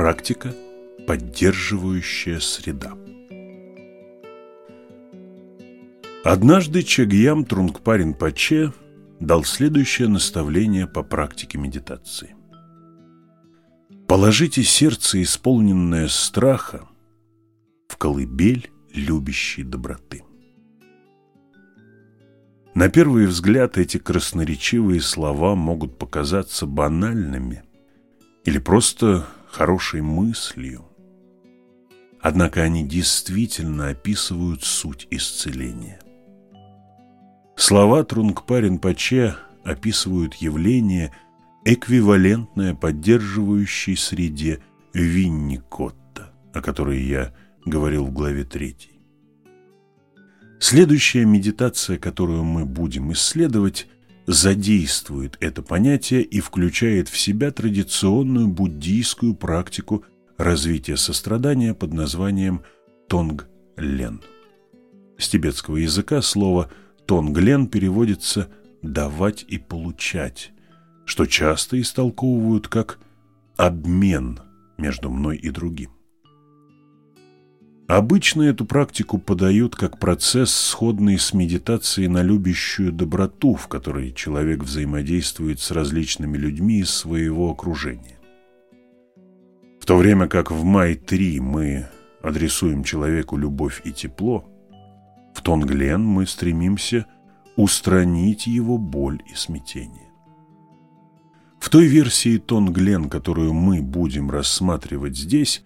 Практика – поддерживающая среда. Однажды Чагьям Трунгпарин Паче дал следующее наставление по практике медитации. Положите сердце, исполненное страха, в колыбель любящей доброты. На первый взгляд эти красноречивые слова могут показаться банальными или просто хорошей мыслью. Однако они действительно описывают суть исцеления. Слова Трунгпарин Паче описывают явление, эквивалентное поддерживающей среде Винникотта, о которой я говорил в главе 3. Следующая медитация, которую мы будем исследовать, задействует это понятие и включает в себя традиционную буддийскую практику развития сострадания под названием тонг-лен. С тибетского языка слово «тонг-лен» переводится «давать и получать», что часто истолковывают как «обмен между мной и другим». Обычно эту практику подают как процесс, сходный с медитацией на любящую доброту, в которой человек взаимодействует с различными людьми из своего окружения. В то время как в Май-3 мы адресуем человеку любовь и тепло, в Тонглен мы стремимся устранить его боль и смятение. В той версии Тонглен, которую мы будем рассматривать здесь,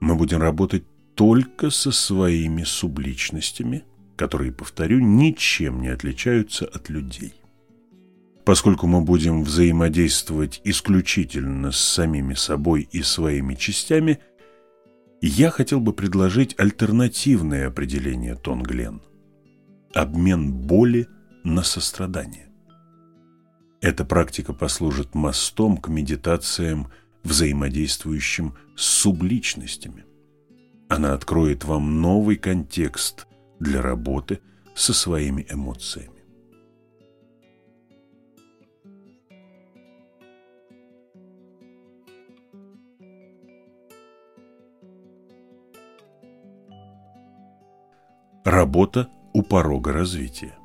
мы будем работать только со своими субличностями, которые, повторю, ничем не отличаются от людей. Поскольку мы будем взаимодействовать исключительно с самими собой и своими частями, я хотел бы предложить альтернативное определение Тонглен – обмен боли на сострадание. Эта практика послужит мостом к медитациям, взаимодействующим с субличностями. Она откроет вам новый контекст для работы со своими эмоциями. Работа у порога развития.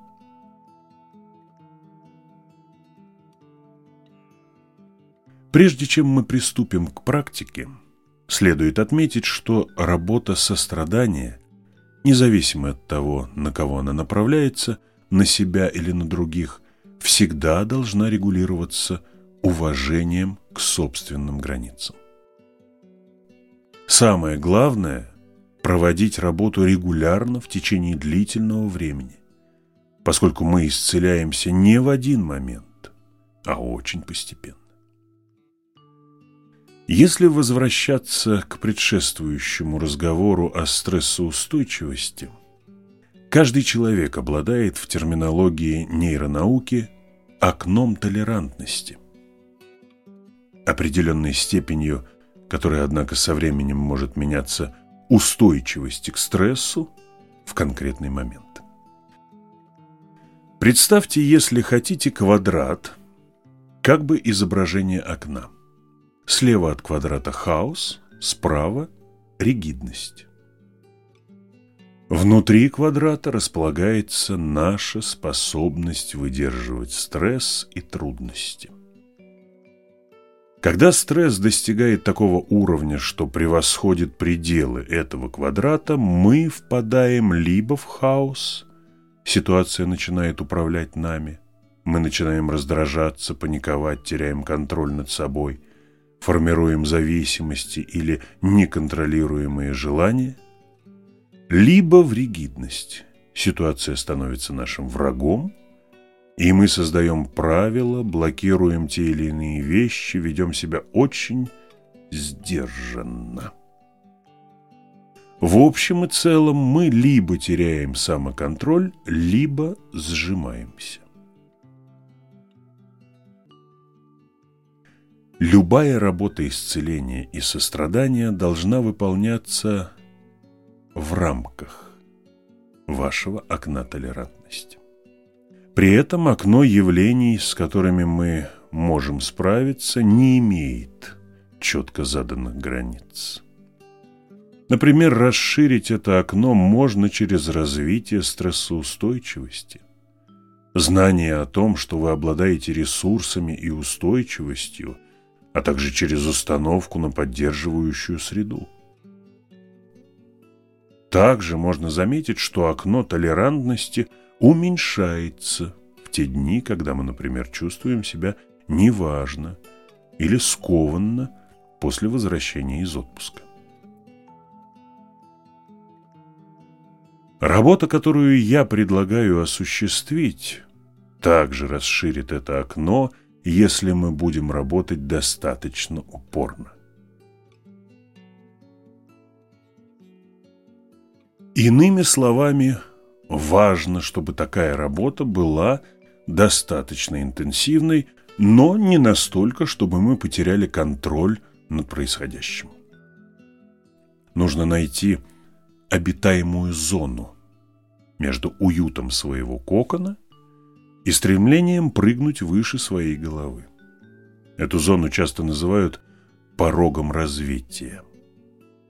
Прежде чем мы приступим к практике, Следует отметить, что работа сострадания, независимо от того, на кого она направляется, на себя или на других, всегда должна регулироваться уважением к собственным границам. Самое главное – проводить работу регулярно в течение длительного времени, поскольку мы исцеляемся не в один момент, а очень постепенно. Если возвращаться к предшествующему разговору о стрессоустойчивости, каждый человек обладает в терминологии нейронауки окном толерантности, определенной степенью, которая, однако, со временем может меняться устойчивости к стрессу в конкретный момент. Представьте, если хотите, квадрат, как бы изображение окна. Слева от квадрата хаос, справа ригидность. Внутри квадрата располагается наша способность выдерживать стресс и трудности. Когда стресс достигает такого уровня, что превосходит пределы этого квадрата, мы впадаем либо в хаос, ситуация начинает управлять нами, мы начинаем раздражаться, паниковать, теряем контроль над собой – формируем зависимости или неконтролируемые желания, либо в ригидность. Ситуация становится нашим врагом, и мы создаем правила, блокируем те или иные вещи, ведем себя очень сдержанно. В общем и целом мы либо теряем самоконтроль, либо сжимаемся. Любая работа исцеления и сострадания должна выполняться в рамках вашего окна толерантности. При этом окно явлений, с которыми мы можем справиться, не имеет четко заданных границ. Например, расширить это окно можно через развитие стрессоустойчивости. Знание о том, что вы обладаете ресурсами и устойчивостью, а также через установку на поддерживающую среду. Также можно заметить, что окно толерантности уменьшается в те дни, когда мы, например, чувствуем себя неважно или скованно после возвращения из отпуска. Работа, которую я предлагаю осуществить, также расширит это окно, если мы будем работать достаточно упорно. Иными словами, важно, чтобы такая работа была достаточно интенсивной, но не настолько, чтобы мы потеряли контроль над происходящим. Нужно найти обитаемую зону между уютом своего кокона и стремлением прыгнуть выше своей головы. Эту зону часто называют порогом развития.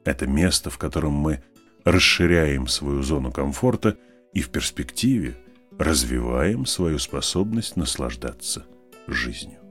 Это место, в котором мы расширяем свою зону комфорта и в перспективе развиваем свою способность наслаждаться жизнью.